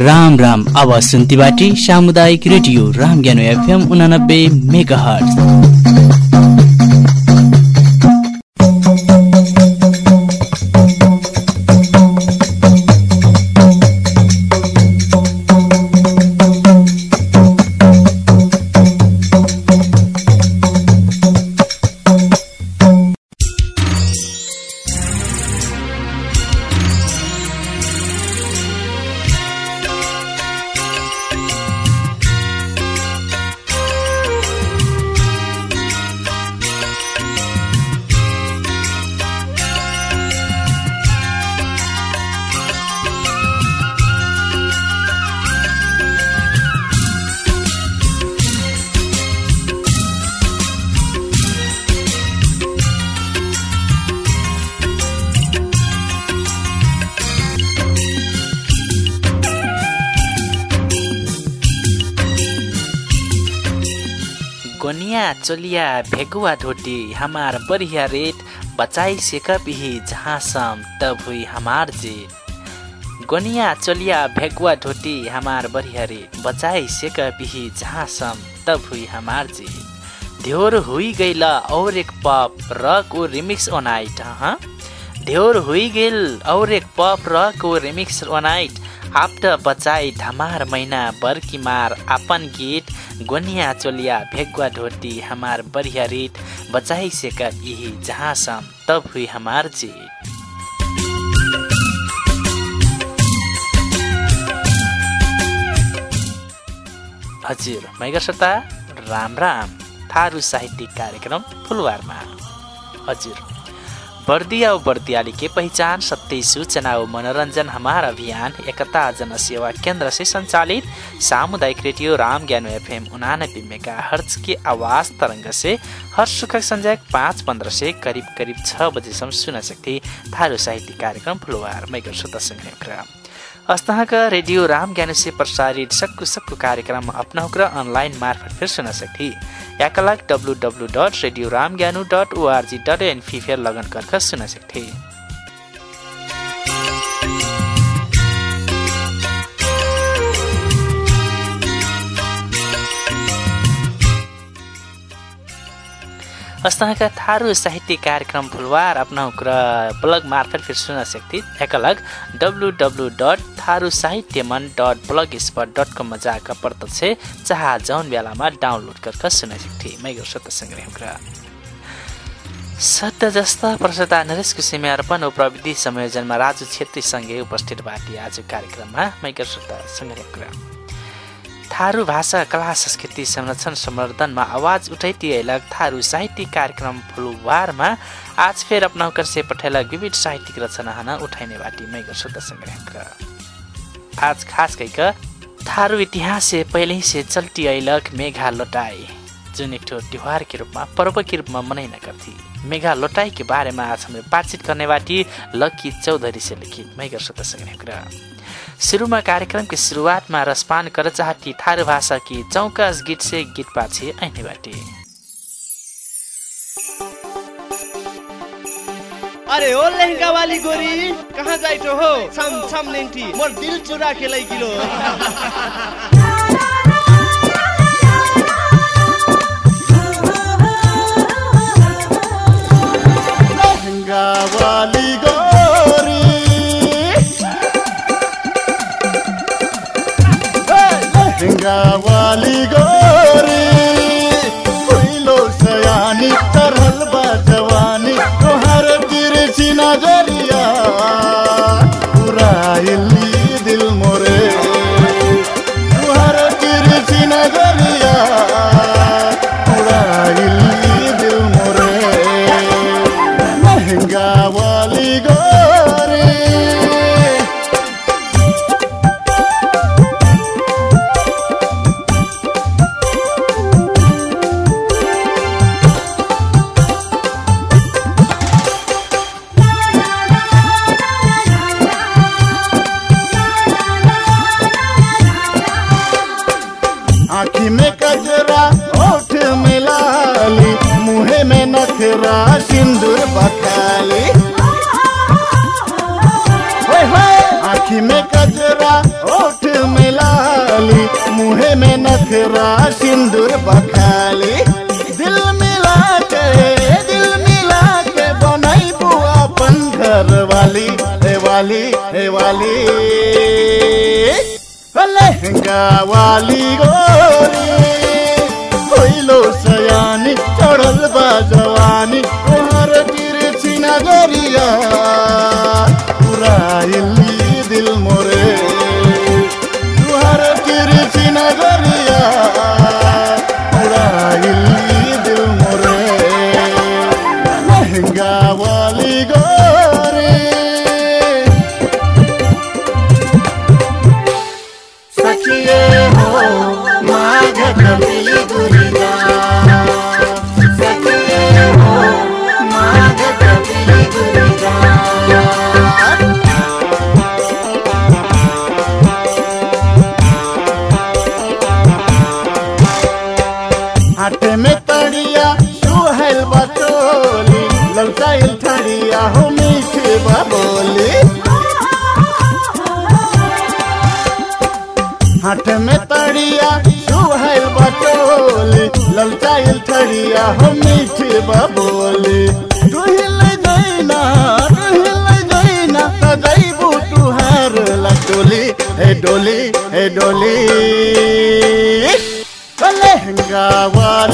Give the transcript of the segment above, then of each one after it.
राम राम अब सुन्ती बाटी सामुदायिक रेडियो राम ज्ञानो एफएम उनानब्बे मेगा हट चोलिया भेगुआ ढोटी हमार बढ़िया रेट बचाई से कभी जहाँ सम तब हुई हमार जेठ गोनिया चोलिया भेगुआ ढोटी हमार बढ़िया रेट बचाई से कभी जहाँ सम तब हुई हमार जेठ ध्योर हुई गईला और एक पप रक ओ रिमिक्स ओनाइट हाँ? ध्योर हुई गेल और एक पप रक ओ रिमिक्स ओनाइट आफ्टर बचाई धमार महिना बर्की मार आपन गीत गोनिया चोलिया भेगुआ ढोटी हमार बढ़िया रीत बचाई से कर यही जहाँ सम तब हुई हमार जीत। हजुर मैगर श्रोता राम राम। थारू साहित्यिक कार्यक्रम फुलवारमा। हजुर। बर्दिया बर्दियाली के पहचान सत्य सूचना व मनोरंजन हमारा अभियान एकता जन सेवा केंद्र से संचालित सामुदायिक रेडियो राम ज्ञान एफ एम उनानबे मेगा हर्च के आवाज तरंग से हर सुख संजय पाँच पंद्रह से करीब करीब छः बजेसम्म सुन सकते थारू साहित्य कार्यक्रम फुलवार संग्रह अस्तहक रेडियो राम ज्ञान से प्रसारित सक्कु सक्कु कार्यक्रम अपनाउक र अनलाइन मार्फत फिर सुन सकती याका लागि W W dot radio Ram ज्ञानु डट ओआरजी डट एन फी फेर लगन कर सुन सकते अस्ताका थारू साहित्य कार्यक्रम फुलवार अपनाउ र ब्लग मार्फत फिर सुन सकती एक अलग डब्लु डब्लु डट थारू साहित्य मन डट ब्लग स्पट डट कममा जाकर प्रत्यक्ष चाह जौन बेलामा डाउनलोड गरेर सुन सकथे। मैगो सत्य सङ्ग्रह सत्य जस्ता प्रसता नरेश कुसिमे अर्पण प्रविधि संयोजनमा राजु छेत्रीसँगै उपस्थित बाटी आज कार्यक्रममा मैगर श्रोता सङ्ग्रह थारू भाषा कला संस्कृति संरक्षण संवर्धनमा आवाज उठाइती थारू साहित्यिक कार्यक्रम फुलवारमा आज फेर अपनाउकर से विविध साहित्यिक रचना उठाइने बाटी मैगर शुद्ध संग्रह आज खास कहिक थारू इतिहास पहिले से चल्टी अइलक मेघा लोटाई जुन एक त्योहार के रूपमा पर्व के रूपमा मनाइन करती मेघा लोटाई के बारेमा आज हमें बातचीत करने बाटी लक्की चौधरी से लिखित मैगर शुद्ध संग्रह सुरुमा कार्यक्रम की शुरुआतमा रसपान चाहती थारू भाषा की चौकस गीत से गीत पाछे ऐने बाटे। अरे ओ लहंगा वाली गोरी कहाँ जाइटो हो? छम छम लेंटी मोर दिल चुरा के लै वाली, हे वाली। लहंगा वाली गोरी। होइलो सयानी, चढ़ल बा जवानी। तोहर तिरछी नगरिया पुराइली डोली हे डोली। लहंगा वाली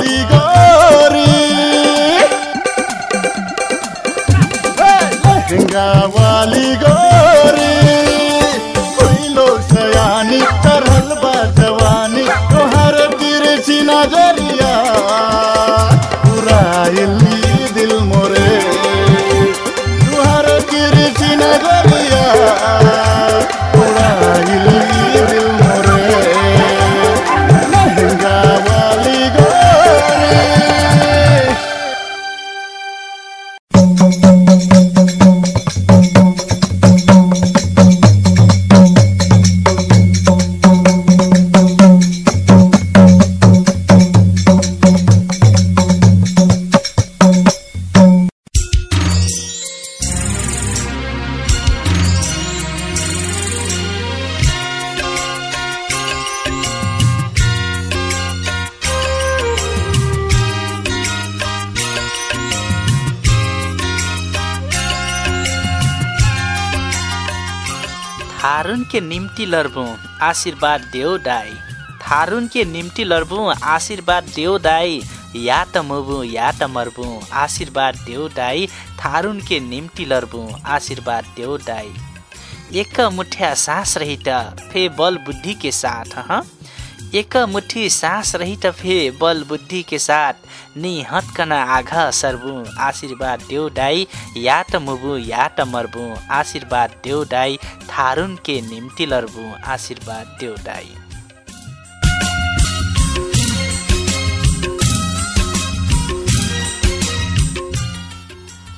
थारुन के निम्ति लर्बु आशीर्वाद देऊ दाई। थारुन के निम्ति लर्बु आशीर्वाद देऊ दाई। या त मुबु या त मर्बु आशीर्वाद देऊ दाई। थारुन के निम्ति लर्बु आशीर्वाद देऊ दाई। एक मुठ्या सास रहित फे बल बुद्धि के साथ हाँ? एक मुट्ठी सास रहित फे बल बुद्धि के साथ। नि हत्कना आघा सर्बु आशीर्वाद देऊ दाई या त मुबु या त मर्बु आशीर्वाद देऊ दाई थारुन के निम्ति लर्बु आशीर्वाद देऊ दाई।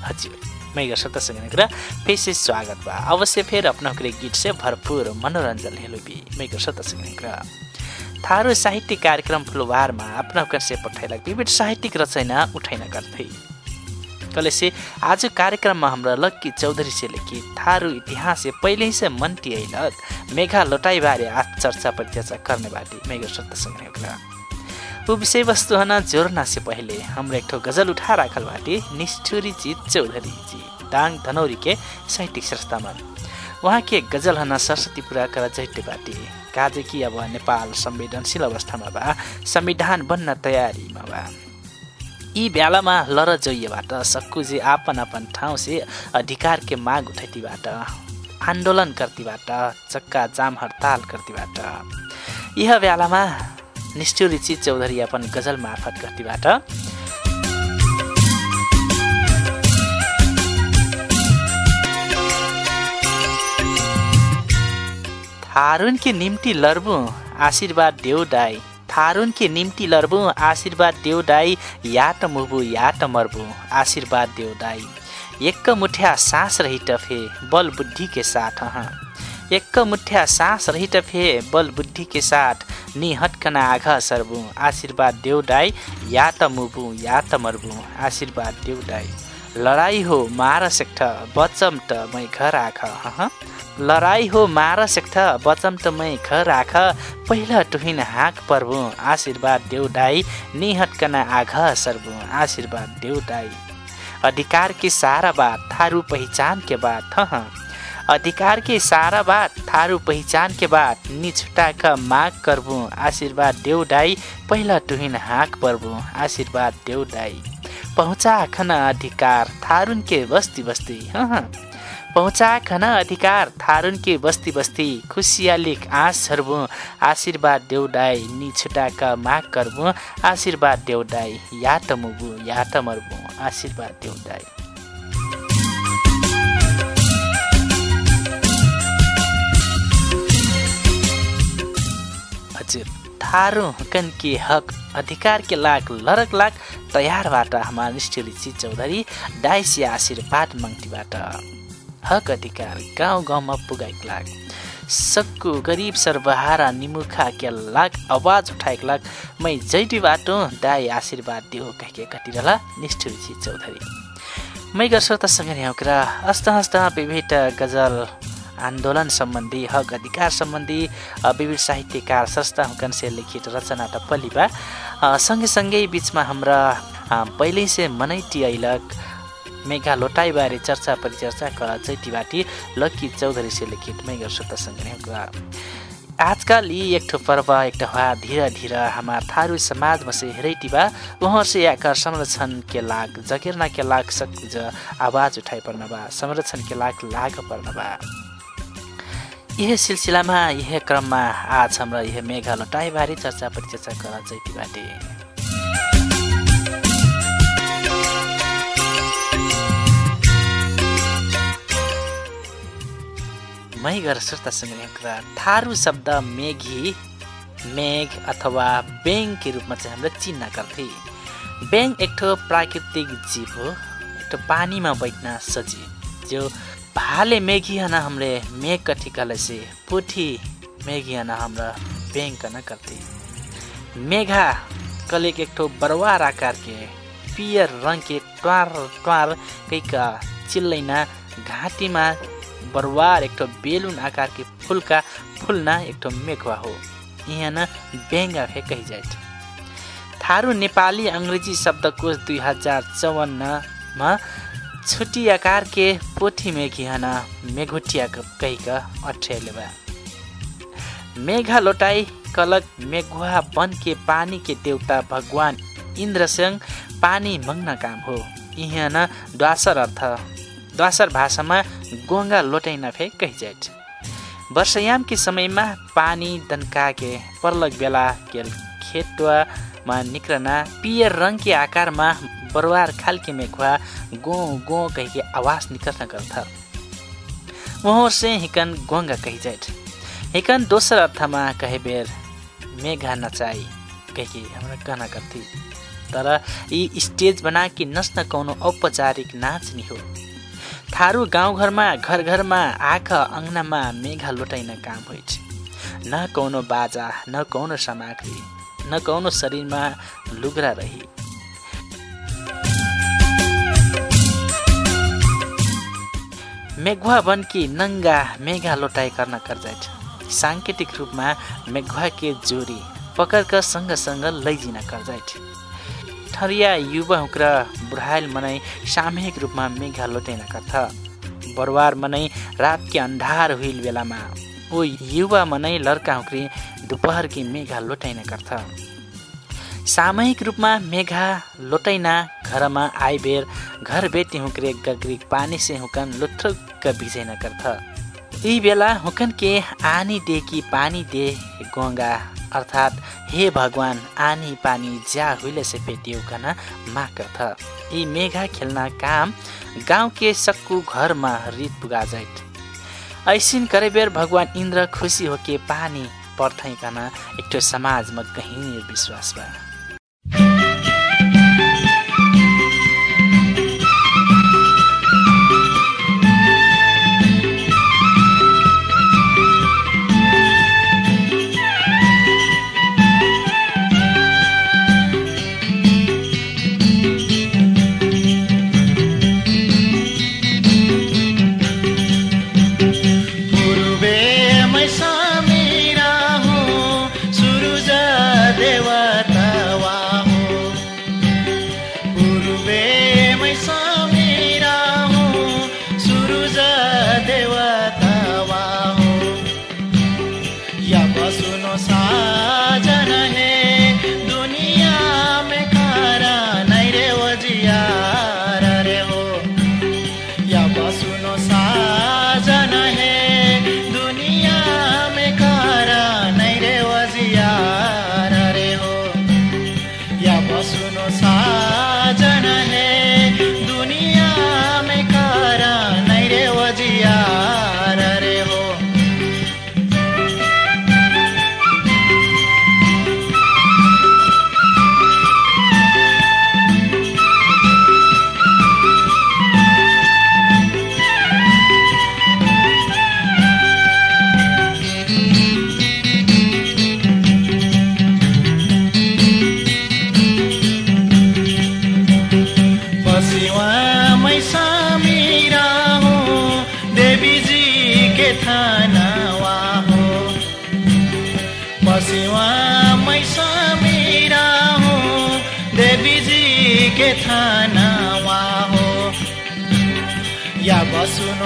हजुर से स्वागत बा अवश्य फिर अपना गीत से भरपूर मनोरंजन हेलो भी मैं सत्ता थारू साहित्य कार्यक्रम फुलवारमा अपना ओकर से पठाइला विविध साहित्यिक रचना उठाइन गर्थे। कले से आज कार्यक्रममा हाम्रा लक्की चौधरी से लेखी थारू इतिहास पहिले से मन टियलक मेघा लोटाई बारे आज चर्चा परिचर्चा करने बाटी मेघ सत्य संग्रह कुरा वो विषय वस्तु हना जोड़ना से पहले हम एक ठो गजल उठा राखल बाटी निष्ठुरी जी चौधरी जी दाङ धनौरी के साहित्यिक संस्थामा। वहाँ के गजल हना सरस्वतीपुरा कर जैटे बाटी काजे कि अब नेपाल संवेदनशील अवस्थामा बा। संविधान बन्न तयारीमा बा। यी बेलामा लर जोइएबाट सक्कुजे आपन आपन ठाउँ से अधिकार के माग उठैतीबाट आन्दोलन गर्तीबाट चक्का जाम हडताल गर्तीबाट। यह बेलामा निष्ठुरी चित चौधरी अपन गजल मार्फत गर्तीबाट थारुन के निम्ति लर्बु आशीर्वाद देऊ दाई। थारुन के निम्ति लर्बु आशीर्वाद देऊ दाई या त मुबु या त मर्बु आशीर्वाद देऊ दाई। एक मुठ्या सास रहित फे बल बुद्धि के साथ हाँ। एक मुठ्या सास रहित फे बल बुद्धि के साथ नि हटकना आघा सर्बु आशीर्वाद देऊ दाई या त मुबु या त मर्बु आशीर्वाद देऊ दाई। लडाई हो मार सेक्ठ बचम त मै घर आख। हँ लडाई हो मार सेक्ठ बचम त मै घर आख। पहिला टुहिन हाक पर्बु आशीर्वाद देउ दाई। निहटकना आघ सर्बु आशीर्वाद देउ दाई। अधिकार की सारा बात थारू पहिचान के बात हँ अधिकार की सारा बात थारू पहिचान के बात। निछुटाक माग करबु आशीर्वाद देउ दाई। पहिला टुहिन हाक पर्बु आशीर्वाद देउ दाई। पहुँचा खन अधिकार थारुन के बस्ती बस्ती पहुँचा खन अधिकार थारुन के बस्ती बस्ती खुसियालिक आँस छर्बु आशीर्वाद देउ दाई निछुटाक माग करबु आशीर्वाद देउ दाई या त मुबु या त मर्बु आशीर्वाद देउ दाई हजुर। थारू हुकन के हक अधिकार के लाग लरक लाग तयारबाट हमार निष्ठिली चौधरी डाइसी आशीर्वाद मङ्गटीबाट। हक अधिकार गाउँ गाउँमा पुगाइक लाग। सक्कु गरिब सर्वहारा निमुखा के लाग आवाज उठाइक लाग मै जैटी बाटो दाई आशीर्वाद दियो कहिके कतिरला निष्ठुरी चौधरी। मै गर्छु तसँग ह्याउक्रा हस्त हस्त विभिन्न गजल। आन्दोलन सम्बन्धी हक अधिकार सम्बन्धी विविध साहित्यकार संस्था हुकन लिखित रचना त पलिबा। सँगै बिचमा हाम्रा पहिल्यै से मनैटी अइलक मेघा लोटाइबारे चर्चा परिचर्चा क चैतीबाटी लक्की चौधरी से लिखित मै गर्छु तसँग आजकल यी एक ठो पर्व एक ठो हुआ धीरे धीरे हमार थारू समाजमा से हेरैटिबा उहाँ से आकर संरक्षण के लाग जगेर्ना के लाग सक आवाज उठाइ पर्न बा संरक्षण के लाग लाग पर्न बा यही सिलसिलामा यही क्रममा आज हाम्रा यही मेघा लटाइबारी चर्चा परिचर्चा गर चैतीबाटे मै गर श्रोतासँग कुरा थारू शब्द मेघी मेघ अथवा ब्याङके रूपमा चाहिँ हाम्रो चिन्ह गर्थे। ब्याङ एक प्राकृतिक जीव हो एक पानीमा बैठ्न सजीव जो भाले मेघी हन हमरे मेघ कथी कहले से पुठी मेघी हन हमरा ब्याङ कन करते। मेघा कलेक एक ठो बरवार आकार के पियर रङ के ट्वार ट्वार कैका चिल्लैना घाँटीमा बरुवार एक ठो बेलुन आकार के फूल का फुल्ना एक ठो मेघवा हो। यहाँ न बेङ्गा फे कही जाए थारू नेपाली अङ्ग्रेजी शब्दकोश दुई हजार चौवन्नमा छोटी आकार के पोथी मेघी हन मेघुटिया कहिका अठ्याले बा मेघा लोटाई कलक मेघुआ वन के पानी के देवता भगवान इन्द्रसँग पानी मग्न काम हो। यहाँ द्वासर अर्थ। द्वासर भाषामा गोङ्गा लोटाइना फे कहिजाइट वर्षयामकी समयमा पानी दन्काके पर्लक बेला खेतुवामा निक्रना पियर रङके आकारमा बरुवार खालके मेघुवा गो गो कहिके आवाज निकर्न गर्थ। वहाँ से हिकन गोङ्गा कहिजाइट हिकन दोस्रो अर्थमा कहे बेर मेघा नचाई कहिके हमरा कहना गर्थी। तर यी स्टेज बना कि नच्न कौनो औपचारिक नाच हो। थारू गाउँघरमा घर घरमा आँख अङ्गनामा मेघा लोटाइन काम होइछ। न कौनो बाजा न कौनो सामग्री न कौनो शरीरमा लुग्रा रही। मेघुवा बनकी नङ्गा मेघा लोटाइ गर्न कर्जाइट साङ्केतिक रूपमा मेघुवा के जोरी पकड़कर सँगसँग लैजिन कर्जाइट ठरिया युवा हुक्र बुढाइल मनै सामूहिक रूपमा मेघा लोटेन कर्थ बरुवार मनै रात के अन्धार हुइल बेलामा ओ युवा मनै लड्का हुक्री दोपहर कि मेघा लोटाइन कर्थ सामूहिक रूपमा मेघा लोटैना घरमा आइबेर घर बेटी हुक्रे गग्री पानी से हुकन भिजैन कर्थ यी बेला हुकन के आनी दे कि पानी दे गङ्गा अर्थात् हे भगवान आनी पानी ज्या हुइले से पेटियो कन माग थ यी मेघा खेल्न काम गाउँ के सक्कु घरमा रित पुगा जाइत ऐसिन करेबेर भगवान इन्द्र खुसी हो के पानी पर्थै कन समाजमा गहिर विश्वास बा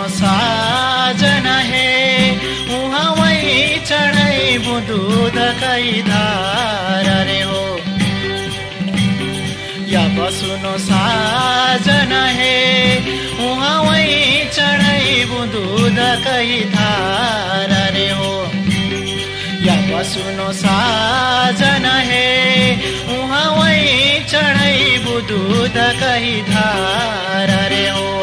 साजन हे। उहाँ वही चढै दूध कै रे हो। या बसुनो साजन हे। उहाँ वही चढै दूध कै रे हो। या बसुनो साजन हे। उहाँ वही चढै दूध कै रे हो।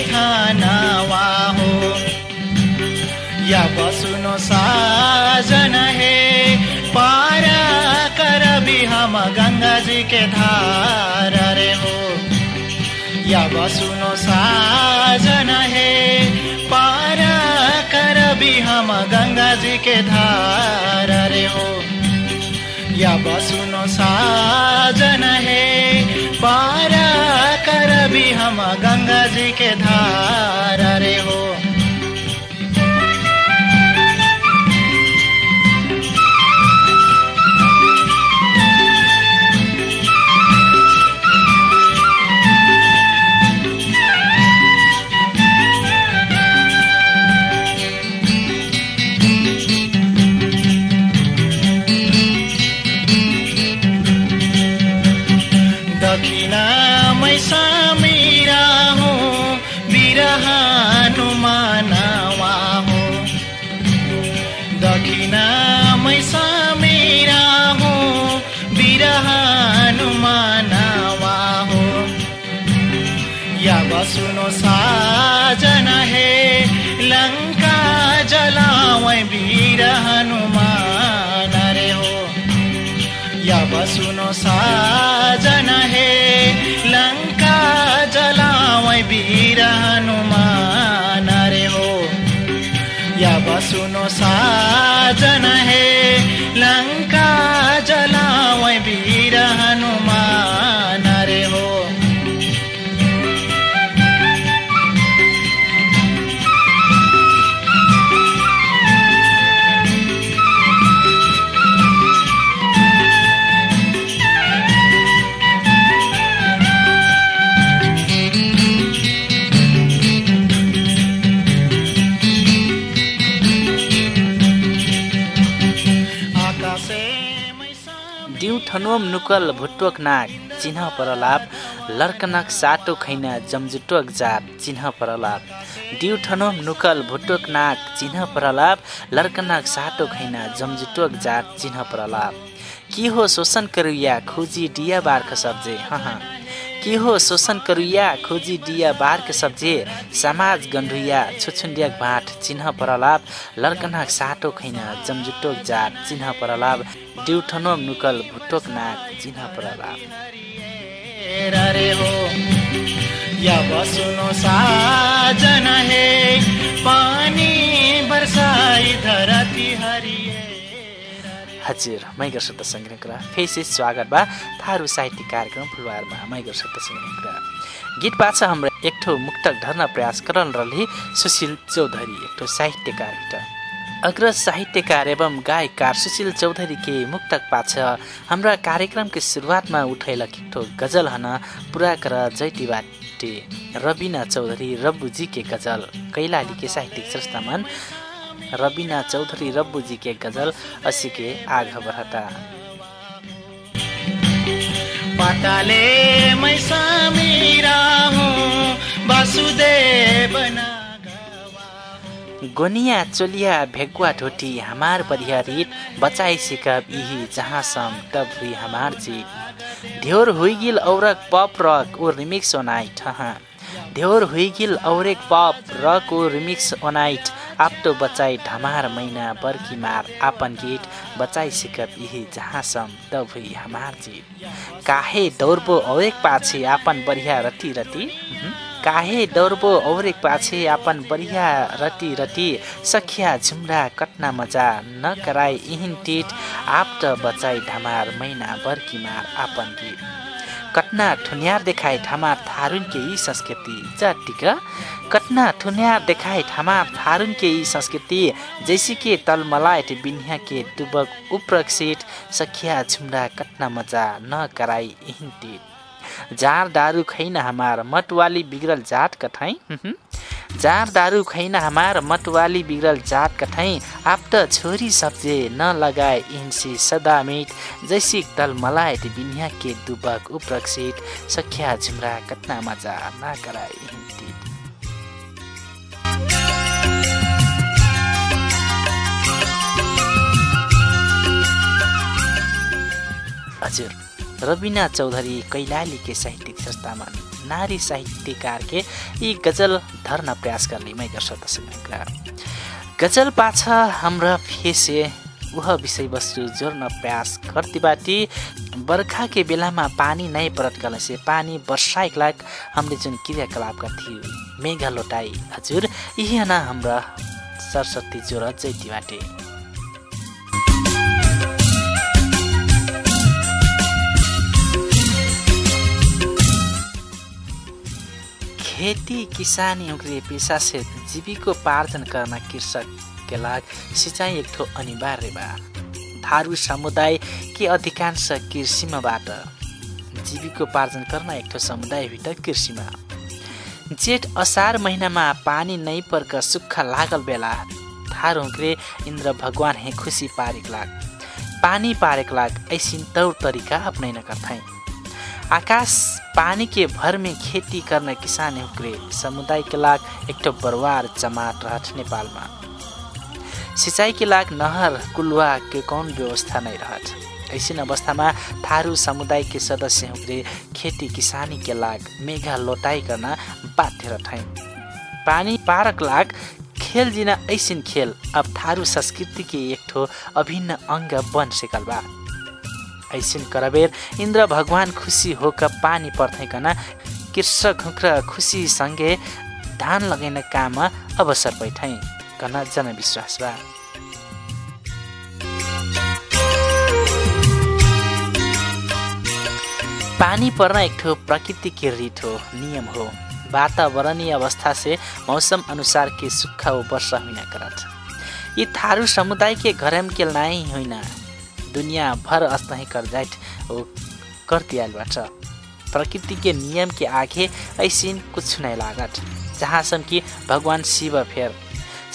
थानावा हो या बसुनो साजन हे, पारा कर भी हम गङ्गा जी के धार रे हो। या बसुनो साजन हे, पारा कर भी हम गङ्गा जी के धार रे हो। या बसुनो साजन हे। पारा कर भी हम गंगा जी के धार रे हो। ठनोम नुकल भुटोक नाक चिन्ह परलाप लर्कनक साटो खैना जमजुटोक जात चिन्ह परलाप। दिउ ठनोम नुकल भुटोक नाक चिन्ह परलाप लर्कनक साटो खैना जमजुटोक जात चिन्ह परलाप। के हो शोषण करुया खोजी डिया बार्ख सब्जे हाँ। के हो? शोषण करुया खोजी डिया बार्क सब्जे समाज गन्धुया छुछुन्डियाक भाट चिन्ह परलाप लर्कनाक साटो खैना जमजुटोक जात चिन्ह परलाप डिउठनोम नुकल भुटोक नाक चिन्ह परलाप। पानी बरसाई हजुर मैगर शब्द सङ्ग्रह कुरा। फेरि स्वागत बा थारू साहित्य कार्यक्रम फुलवारमा मैगर शब्द सङ्ग्रह कुरा। गीत पाछा हाम्रो एक ठो मुक्तक धर्न प्रयास करन रहे सुशील चौधरी एक ठो साहित्यकार अग्रज साहित्यकार एवं गायककार सुशील चौधरी के मुक्तक पाछ हाम्रा कार्यक्रमको सुरुवातमा उठैल एक ठो गजल हन पुरा कर जैती बाटे रबिना चौधरी रब्बुजी के गजल कैलाली के साहित्यिक संस्थामान रबिना चौधरी रब्बुजी के गजल अस्सी के आग बढता पाताले मै समीरा हूँ वासुदेव नागवा। गोनिया चोलिया भेगुआ ढोटी हमार परिहरित बचाई सिकब यही जहाँ सम तब हुई हमार जीत। ढ्योर हुइगिल औरक पप रक ओ रिमिक्स ओनाइट हाँ। ढ्योर हुइगिल औरेक पप रक ओ रिमिक्स ओनाइट आप्टो बचाई ढमार मैना बर्की मार आपन गीत बचाई सिकत यही जहाँसम त भई हमार जीत काहे दौड़बो औरेक पाछे आपन बढिया रति रति? काहे दौड़बो औरेक पाछे आपन बढिया रति रति? सखिया झुम्रा कट्ना मजा न कराई इहिन टिट। आप्ट बचाई ढमार मैना बर्की मार आपन गीत कटना ठुन्यार देखाए ठामार थारुन के यी संस्कृति जटिक कटना ठुन्यार देखाए ठामार थारुन के यी संस्कृति। जैसी के तल मलाइट बिन्या के दुबक उप्रक्षित सखिया झुम्रा कटना मजा न कराई इहिन्ती जार दारू खैन हमार मतवाली बिग्रल जात कथाई। जार दारू खैन हमार मतवाली बिग्रल जात कथाई आप्त छोरी सब्जे न इन्सी सदा मीट जैसी तल मलायत बिन्या के दुबक उप्रक्षित। सख्या झुम्रा कतना मजा ना हिन्ती हजुर। रविना चौधरी कैलालीके साहित्यिक संस्थामा नारी साहित्यकार के यी गजल धर्न प्रयास गर्ने मै गर्छ गजल पाछ हाम्रा फेसे उह विषयवस्तु जोड्न प्रयास गर्ती बाटी बर्खा के बेलामा पानी नै परत गल से पानी वर्षाइक लाग हामीले जुन क्रियाकलाप गर्थ्यौँ मेघ लोटाई हजुर यही हाम्रा सरस्वती जोर जैती खेती किसानी उग्रे पेशा से जीविकोपार्जन गर्न कृषक के लाग सिँचाइ एक ठो अनिवार्य बा। थारू समुदाय के अधिकांश कृषिमाबाट जीविकोपार्जन गर्न एक ठो समुदायभित्र कृषिमा। जेठ असार महिनामा पानी नै पर्क सुक्खा लागल बेला थार उग्रे इन्द्र भगवान हे खुसी पारेक लाग। पानी पारेक लाग ऐसिन तौर तरिका अपनैन करथैं आकाश पानी के भर में खेती करने किसान उग्रे समुदाय के लाग एक बरवार जमात रहत नेपालमा। सिंचाई के लाग नहर कुलवा के कौन व्यवस्था नहीं रहत। ऐसिन अवस्थामा थारू समुदाय के सदस्य उग्रे खेती किसानी के लाग मेघा लोटाई गर्न बाध्य रहथैं पानी पारक लाग खेल जिना ऐसिन खेल अब थारू संस्कृति के एक ठो अभिन्न अंग बन सकल बा। ऐसिन करबेर इन्द्र भगवान खुसी होकर पानी पर्थैकन कृषक खुसी सँगै धान लगाइन काममा अवसर पैठै कन जनविश्वास बा। पानी पर्न एक ठो प्रकृति रीत हो नियम हो। वातावरणीय अवस्था से मौसम अनुसार के सुक्खा वर्षा हुन करत। यी थारू समुदाय के घरम के नाई होइन। दुनिया भर अस्तही कर जाट ओ करतियालबाट प्रकृति के नियम के आगे ऐसिन कुछ नहीं लागत। जहाँ सम कि भगवान शिव फेर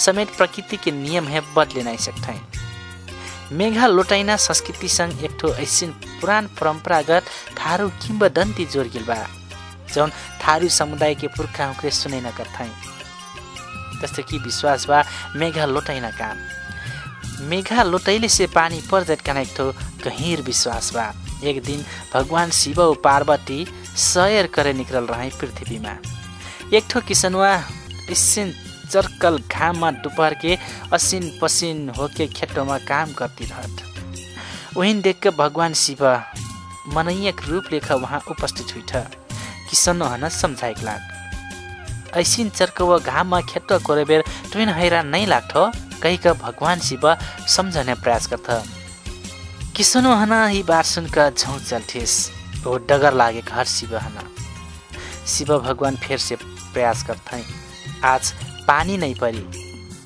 समेत प्रकृति के नियम है बदले नहीं सकते मेघा लोटाइना संस्कृतिसँग एक ठो ऐसिन पुरान परम्परागत थारू किम्बदन्ती जोर्गिल बा जौन थारू समुदाय के पुर्खा हुक्रे सुनै न करथैं कि विश्वास बा मेघा लोटाइना काम। मेघा लोटैले से पानी पर जात काना एक ठो गहीर विश्वास बा एक दिन भगवान शिव पार्वती सयर करे निकल रहे पृथ्वीमा। एक ठो किसनवा इसिन चर्कल घाममा दोपहर के असिन पसिन होके खेतोमा काम करती रहत। वहीँ देख भगवान शिव मनैयक रूप लेख वहाँ उपस्थित हुई किसन हन सम्झाइक लाग ऐसिन चर्क व घाममा खेत कोरे बेर ट्विन हैरान नै लाग्थो? कहीका भगवान शिव सम्झने प्रयास गर्थ। किसनो हन ही बार सुनका झौँ चल्ठेस ओ डगर लागे घर शिव हन। शिव भगवान फेर से प्रयास गर्थें आज पानी नै परी।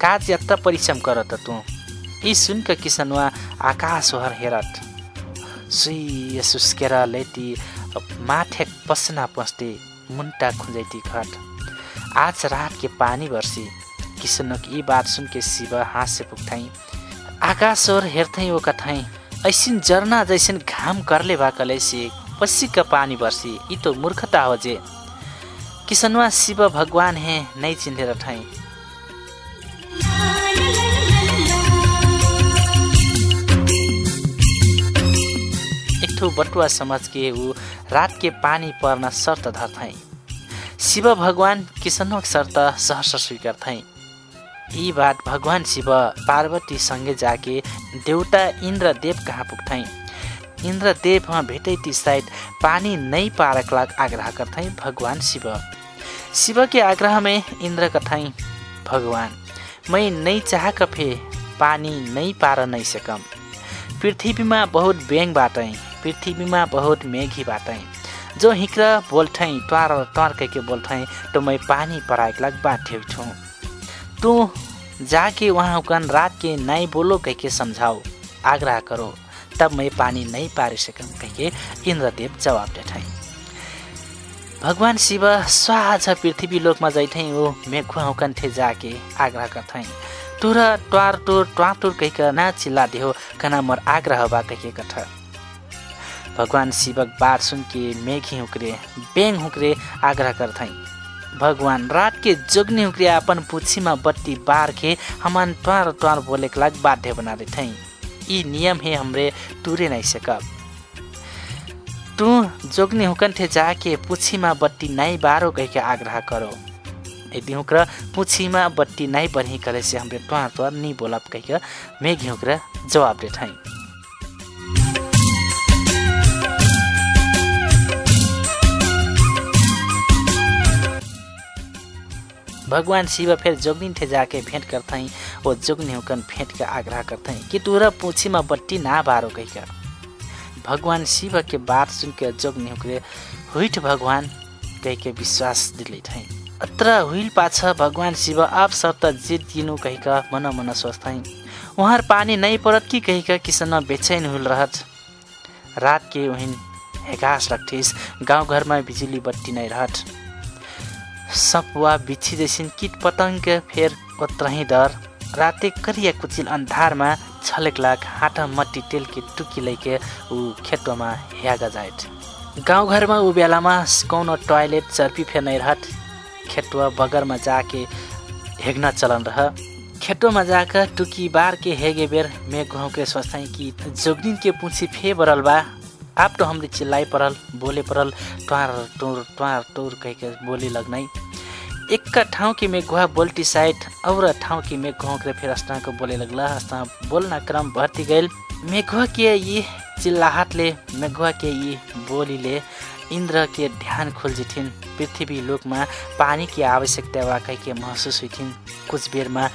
काज यात्रा परिश्रम कर त। तँ यी सुनक किसनवा आकाश ओहर हेरत। सुई सुस्केर लेती माथे पसना पस्ते मुन्टा खुँजैती घट। आज रात के पानी बर्सी। किसनक यी बात सुन के शिव हाँस्य पुग्थाइ आकाश ओर हेर्थै ओ कथाइ ऐसिन जर्ना जैसिन घाम करले बाकले से पसिक पानी बर्सी यी तो मूर्खता हो जे। किसनवा शिव भगवान हे नै चिन्हेर ठाई एक ठो बटुआ समझ के ऊ रात के पानी पर्न शर्त धर्थै शिव भगवान किसनोक शर्त सहर्ष स्वीकार्थै यी बात भगवान शिव पार्वती सँगै जाके देउता इन्द्रदेव कहाँ पुग्थैँ? इन्द्रदेव भेटै ती साइड पानी नहीं पारक लाग आग्रह करथैं भगवान शिव। शिव के आग्रह में इंद्र कथैं भगवान मैं नहीं चाह कफे पानी नहीं पार नहीं सकम। पृथ्वीमा बहुत ब्याङ बाटै पृथ्वीमा बहुत मेघी बाटै। जो हिक्र बोल्ठै ट्वार कह के बोल्ठै तो मैं पानी पराइक लग बाठे छूँ तू जाके वहाँ उकन रात के नहीं बोलो कह के समझाओ। आग्रह करो तब मैं पानी नहीं पारि सकम कह के इन्द्रदेव जवाब देठाई। भगवान शिव स्वाह छ पृथ्वी लोकमा जैठै ओ मेघुवा थे जाके आग्रह करथैं। तुर ट्वार टुर ट्वा टुर कहिक ना चिल्ला देहो कना मोर आग्रह बा कहिके कठ। भगवान शिवक बात सुन के मेघी हुक्रे बेङ हुक्रे आग्रह करथैं। भगवान रात के जोग्ने अपन पुछीमा बत्ती बार के हमान ट्वार ट्वार बोले के लाग बाध्य बना देथैं यी नियम है हमरे तुरे नहीं सकब। तू जोग्ने हुकन थे जाके पुछीमा बत्ती नाई बारो कह के आग्रह करो। यदि हुक्र पुछीमा बत्ती नाई बनी करे से हमरे ट्वार ट्वार नहीं बोलब कह के मेघी हुक्र जवाब देथैं भगवान शिव फिर जोगनी जाके भेंट करथई वो जोगनी हुकन भेंट के आग्रह करथई कि तोरा पूछीमा बट्टी ना बारो कहिका। भगवान शिव के बात सुन के जोगनी भगवान कह के विश्वास दिले अत्र हुइल पाछ भगवान शिव आप सब त जित दिनु कहिका मन मन सोच्थई। उहाँ पानी नहीं परत कि कहिका किसन बेचैन हुल रहत? रात के उहिन हेगास रखिस गाउँ घरमा बिजुली बत्ती नै रहत। सपवा बिच्छी जैसिन किट पतंग फेर ओत्रही डर। राते करिया कुचिल अन्धारमा छलेक लाग हाटा मट्टी तेल के टुकी लैके ऊ खेतोमा हेगा जाइत। गाउँघरमा ऊ बेलामा कौनो टोयलेट चर्पी फेर नै रहत। खेतुवा बगरमा जाके हेग्न चलन रह। खेतोमा जाकर टुकी बार के हेगे बेर मैं गाँव के सोच्थें कि जोगदिन के पूछी फे बरल बा। आप तो चिल्लाई परल बोले परल ट्वार टोर ट्वार टोर कह के बोली लगनाई एक ठाउँ कि में गुहा बोल्टी साइड और ठाउँ कि में गाँव के फिर बोले लगला अस्ता बोलना क्रम भर्ती गइल। मेघुआ के ये चिल्लाहटले मेघुआ के ये बोलीले इन्द्र के ध्यान खुल जिथिन पृथ्वी लोकमा पानी की आवश्यकता वाकई के महसुस हुइथिन कुछ बेरमा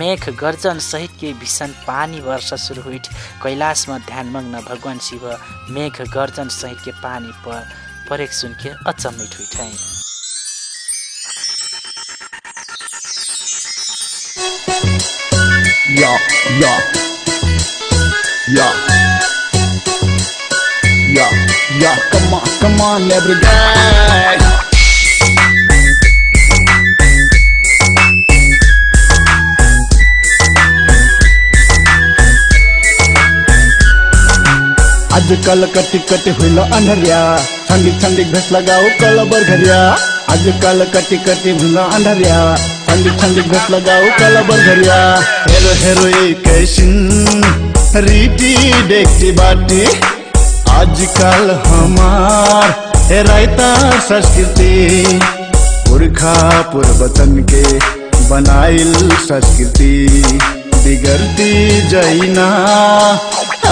मेघ गर्जन सहित के भीषण पानी वर्षा सुरु हुइठ कैलाशमा ध्यानमग्न भगवान शिव मेघ गर्जन सहित के पानी पर परेक सुन के अचम्मित हुइठाए Yeah, yeah. Yeah. Yeah, yeah, come on, come on, कटी कटी भेस लगाओ कल बरघरिया आजकल कटी कटी हुइल अंधरिया ठंडी ठंडी भेस लगाओ कल बरघरिया हेरो हेरो कैसिन रीति देखती बाटी। आजकल हमार हेराइता संस्कृति। पुरखा पूर्वतन के बनाइल संस्कृति। बिगड़ती जैना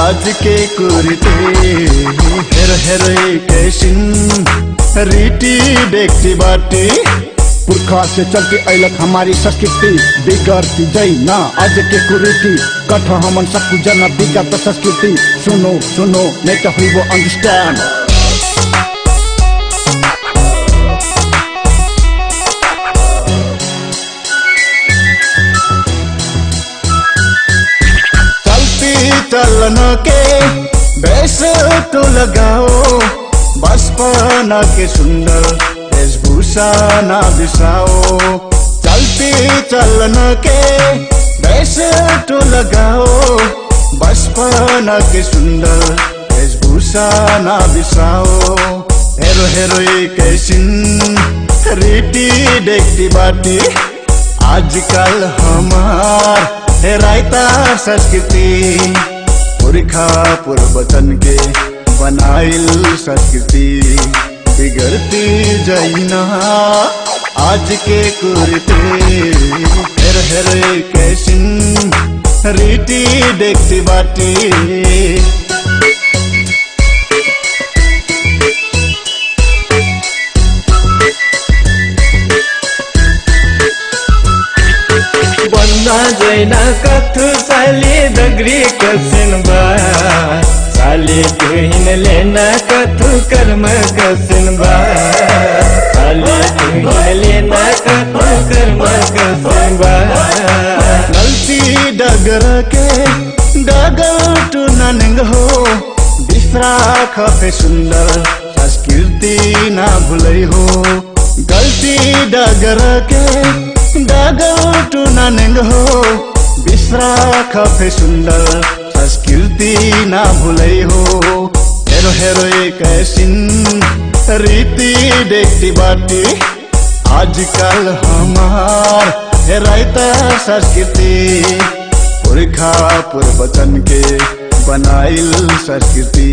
आज के कुरते। हेर हेर कैसिन रीति देखती बाटी। पुरखा से चल के अयलक हमारी संस्कृति। बिगड़ती जैना आज के कुरीति। कठ हमन सबको जना बिगड़ संस्कृति। सुनो सुनो नहीं तो हुई वो अंडरस्टैंड चलती चलन के बेस तो लगाओ, बचपन के सुंदर वेशभूषा ना बिसाओ चलती चलन के बेस तो लगाओ। बचपन के सुंदर वेशभूषा ना बिसाओ हेरो हेरो कैसिन रीति देखती बाटी। आजकल हमार हेराइता संस्कृति। पुरखा पूर्वतन के बनाइल संस्कृति। बिगड़ती जैना। आज के कुर्ते हेर हेर कैसिन रीति देखती बाटी। बन्ना जैना कथु साली दगरी कसिन बा। साली तुहिन लेना कथु कर्म कसिन बा साली तुहिन लेना कथु कर्म कसिन बा गल्ती डगर के डगर टु ननंग हो, बिसरा खपे सुंदर। संस्कृति ना भुलै हो, गलती डगर के डगर टु ननंग हो। बिसरा खपे सुन्दर संस्कृति भुलै हो। हेरो हेरो एकैसिन रीति देखती बाटी। आजकल हमार हेराइता संस्कृति पुरखा पूर्वचन के बनाइल संस्कृति।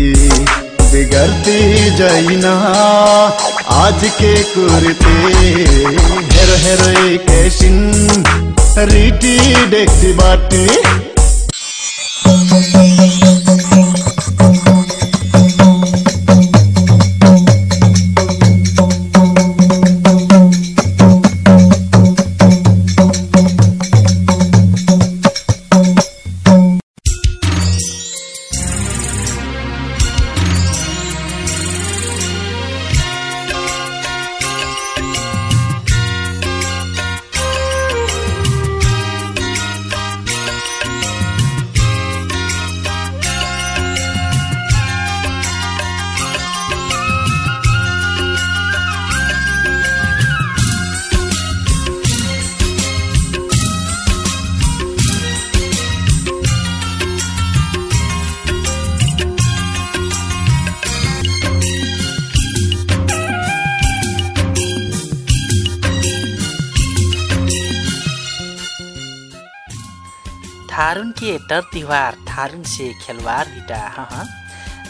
बिगड़ती जैना। आज के कुरते हेर हेर कैसिन रीटी देखती बाटी। थारुन से खेलवार भिटा हाँ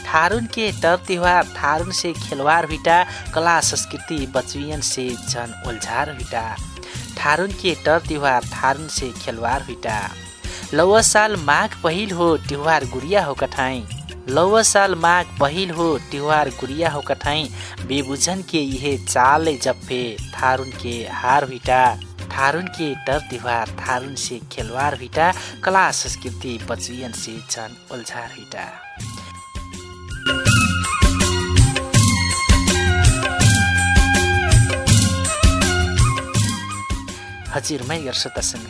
थारुन के टर त्योहार थारुन से खेलवार भिटा कला संस्कृति बचुयन से जन उल्झार भिटा। थारुन के टर त्योहार थारुन से खेलवार भिटा। लौवा साल माघ पहिल हो त्योहार गुड़िया हो कठाई लौवा साल माघ पहिल हो त्योहार गुड़िया हो कठाई बेबुझन के यहे चाले जप्पे थारुन के हार भिटा। थारुन के डर तिहार थारुन से खेलवार भिटा कला संस्कृति बचुयन से जन उल्झार भिटा हजुर मै गर्छु तसँग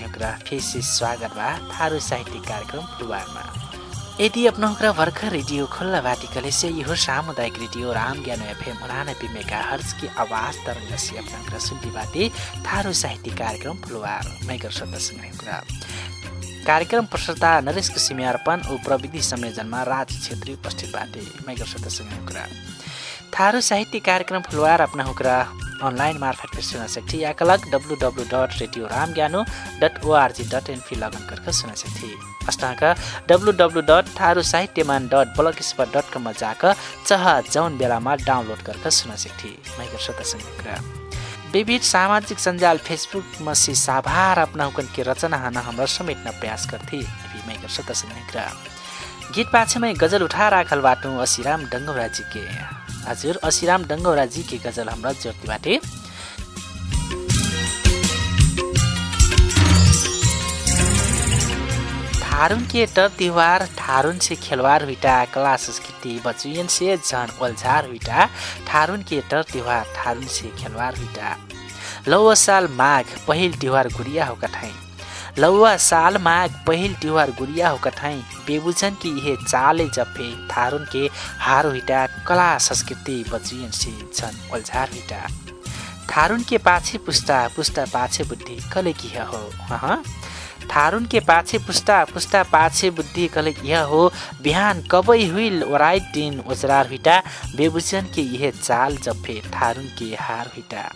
फेरि से स्वागत बा थारू साहित्य कार्यक्रम फुलबारमा यदि अपना भर्खर रेडियो खुल्ला बाटी कलेसे यो सामुदायिक रेडियो राम ज्ञान एफएम उनानब्बे मेगा हर्ज की आवाज तरंग से अपना सुनती बाटे थारू साहित्य कार्यक्रम फुलवार मै गर्छु तसँग कुरा कार्यक्रम प्रस्तुता नरेश कुसिमी अर्पण ओ प्रविधि संयोजनमा राज छेत्री उपस्थित बाटे। मै गर्छु तसँग कुरा थारू साहित्य कार्यक्रम फुलवार अपना हुक्रा ऑनलाइन मार्फत फिर सुन सकती या कलक W W dot radio Ram ज्ञानो dot O R G dot N P लगन करके सुन सकती अष्टाक डब्लु डब्लु डट थारू साहित्यमान डट ब्लग स्पट डट कममा जाकर चह जौन बेलामा डाउनलोड गरेर सुन सक्थे। मैगर श्रोतासँग विविध सामाजिक सञ्जाल फेसबुकमा से साभार अपना हुकन के रचना हाना हाम्रो समेट्न प्रयास गर्थे। मैगर श्रोतासँग गीत पाछेमै गजल उठा राखल बाटो असिराम डङ्गौराजी के हजुर असिराम डङ्गौराजी के गजल हाम्रा ज्योति बाटे थारुन के टर तिहार थारुन से खेलवार हुइटा कला संस्कृति बचुयन से झन ओल्झार हुइटा। थारुन के टर तिहार थारुन से खेलवार हुइटा। लौ साल माघ पहिल तिहार गुडिया हो कठाई लौवा साल माघ पहिल तिहार गुडिया हो कठाई। बेबुझन की यह चाले जपे थारुन के हार हुइटा कला संस्कृति बचुयन से झन ओल्झार हुइटा थारुन के पाछे पुस्ता पुस्ता पाछे बुद्धि कले की हो हाँ? थारुन के पाछे पुस्ता पुस्ता पाछे बुद्धि कले यह हो? बिहान कबै हुइल ओराइट दिन ओजरार हुइटा बेबुझन के यह चाल जपे थारुन के हार हुइटा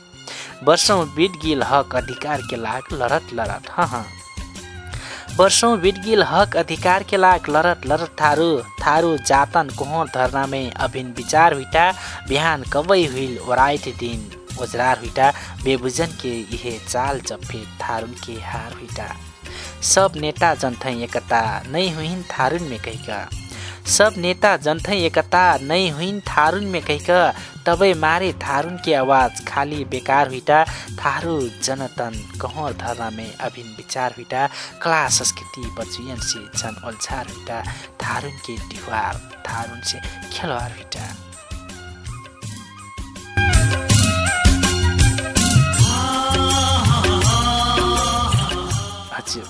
वर्षौँ बिट गिल हक अधिकार के लाग लरत लरत। हाँ हाँ वर्षौँ बिटगिल हक अधिकार के लाग लरत लरत थारू थारू जातन कोहर धरना में अभिन विचार हुइटा बिहान कबै हुइल ओराइट दिन। ओजरार हुइटा बेबुजन के इहे चाल जप्फे थारुन के हार हुइटा सब नेता जनथै एकता नै हुइन थारुन में कहिका। सब नेता जनथै एकता नै हुइन थारुन में कहिका। तबै मारे थारुन की आवाज खाली बेकार हुइटा थारू जनतन कहर धरना में अभिन विचार हुइटा कला संस्कृति बचुयन से जन ओल्छार हुइटा थारुन के डिवार थारुन से खेलवार हुइटा। हजुर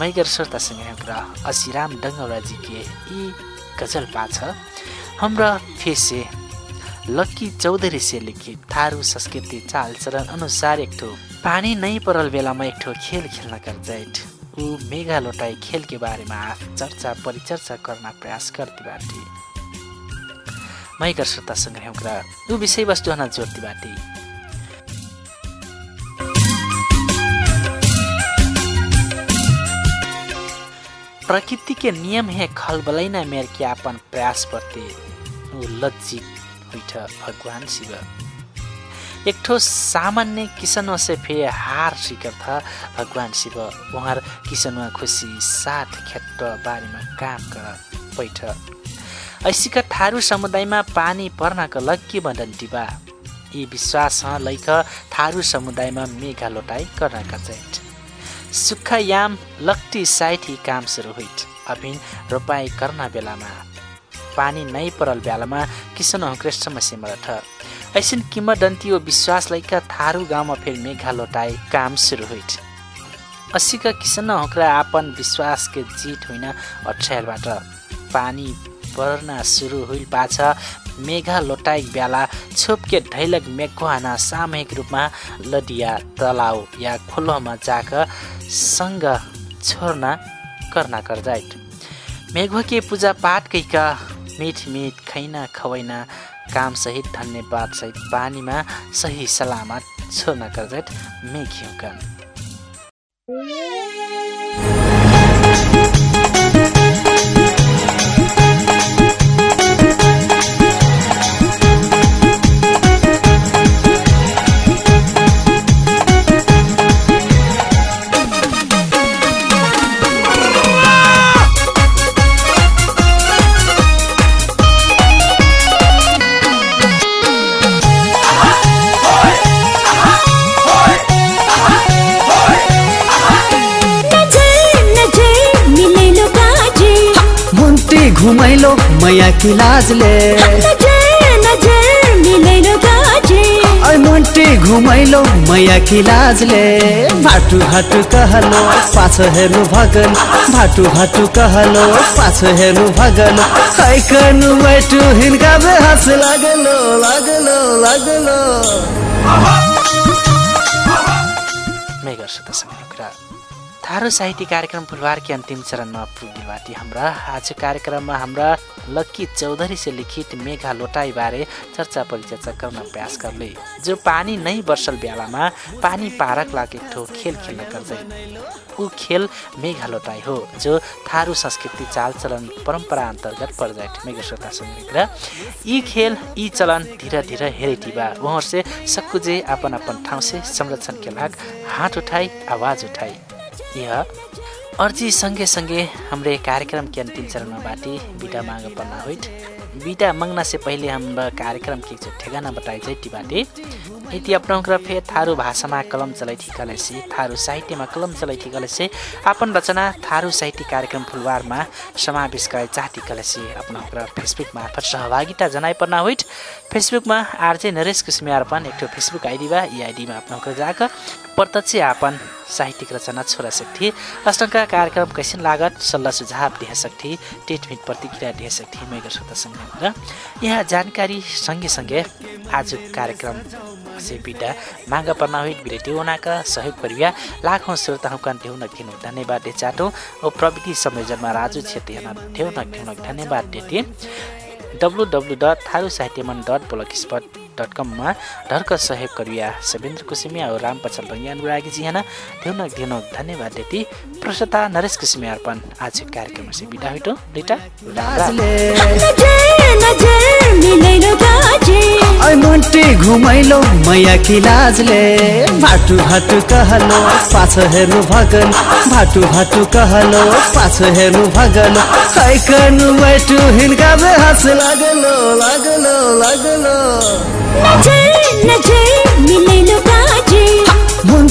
मैगर श्रोतासँग एउटा असिराम डङ्गौराजी के यी गजल पाछ। हाम्रा फेसे लक्की चौधरी से लिखित थारू संस्कृति चाल चलन अनुसार एक ठो पानी नहीं परल बेलामा एक ठो खेल खेल्न कर जाइट ऊ मेगा लोटाई खेल के बारेमा चर्चा परिचर्चा गर्न प्रयास करती बाटी मैगर श्रोतासँग एउटा ऊ विषयवस्तु हन जोड्ती बाटी। प्रकृति के नियम है खलबलैना मेर के आपन प्रयास प्रति ऊ लज्जित हुइठ भगवान शिव। एक ठो सामान्य किसनवा से फे हार स्वीकार था भगवान शिव। उहाँ किसनवा खुसी साथ खेत बारीमा काम कर बैठ ऐसिका थारू समुदायमा पानी पर्नका लग्की बन्धन टिबा यी विश्वास लैक थारू समुदायमा मेघा लोटाई कर्नका चाहिँ सुक्खा याम लक्टी साइट ही काम सुरु हुइट। अभिन रोपाई गर्न बेलामा पानी नै परल बेलामा किसन हङ्क्रेष्टमा सिमरठ ऐसिन ओ विश्वास लैका थारू गाउँमा फेरि मेघा लोटाई काम सुरु हुइट। असीका किसन हौक्रा आपन विश्वास के जित होइन अठ्यालबाट पानी पर्न सुरु हुइल मेघा लोटाइक बेला छोपके ढैलक मेघुहाना सामूहिक रूपमा लडिया तलाउ या खोलोमा जाक सँग छोड्न कर्ना कर्जाइट। मेघुवा के पूजा पाठ कैका मिठ मिठ खैना खवैना काम सहित धन्यवाद सहित पानीमा सही सलामत छोड्न कर्जाइट मेघिउका घुमैलो मैया की लाजले ऐ मुन्टी घुमैलो मैया की लाजले भाटु भाटु कहलो पाछो हेर्नु भगन भाटु भाटु कहलो पाछो हेर्नु भगन खै कनु बैठु, हिनका बेहास लागलो लागलो लागलो। थारू साहित्य कार्यक्रम फुलबारकी अन्तिम चरणमा पुगिलबाटी हाम्रा। आज कार्यक्रममा हाम्रा लक्की चौधरी से लिखित मेघा लोटाई बारे चर्चा परिचर्चा गर्न प्रयास करले जो पानी नै वर्षल बेलामा पानी पारक लागे ठो खेल खेल्न गर्दै। ऊ खेल मेघा लोटाई हो जो थारू संस्कृति चालचलन परम्परा अन्तर्गत पर्जाइट मेघ श्रोता र यी खेल यी चलन धीरे धीरे हेरेटिबा। वहाँ से सक्कुजे अपन अपन ठाउँ से संरक्षण के लाग हाथ उठाई आवाज उठाई। यह अर्जी सँगै सँगै हाम्रो कार्यक्रम के अन्तिम चरणमा बाटी बिटा माग पर्ना होइट। बिटा मंगना से पहिले हाम्रो कार्यक्रम के जो ठेगाना बताइ चाहिँ ती यति फेर थारू भाषामा कलम चलाइ ठिकलेसी थारू साहित्यमा कलम चलाइ ठिकलेसी आपन रचना थारू साहित्य कार्यक्रम फुलवारमा समावेश गरे चाहती कलेसी अपनाउँ फेसबुक मार्फत सहभागिता जनाइ पर्ना होइट। फेसबुकमा आरजे नरेश कुसुमी अर्पण एक फेसबुक आइडी बा यी आइडीमा अपनाउँ जाक प्रत्यक्ष आपन साहित्यिक रचना छोरा सकथी अष्टका कार्यक्रम कैसन लागत सल्लाह सुझाव दिए सकथी टेटमिट प्रतिक्रिया दिए सकथी मेगर श्रोतासँग र यहाँ जानकारी सँगै सँगै आज कार्यक्रम से बिटा माग पर्ना हुई बिरेटियोनाका सहयोग परिया लाखौँ श्रोताहरूका ढेउनक दिनु धन्यवाद चाटो ओ प्रविधि संयोजनमा राजु छेत्री ढेउनक ढेउनक धन्यवाद देते डब्लु डब्लु डट थारू साहित्यमन डट ब्लक स्पट डट कममा ढर्क सहयोग करिया सवेन्द्र कुसिमिया और राम पचल रङ्गिया अनुरागी जी हना? देउनक देउनक धन्यवाद देती प्रसता नरेश कुसिमिया अर्पण। आज कार्यक्रम से बिदा हुइटो बाजे ऐ मुन्टी घुमैलो मैया कि लाजले। भाटु भाटु कहलो पाछो हेर्नु भगन। भाटु भाटु कहलो पाछो हेर्नु भगन। खै कनु बैठु हिनका बे हस। लागलो लागलो लागलो। नजर नजर मिले लुका जे घूम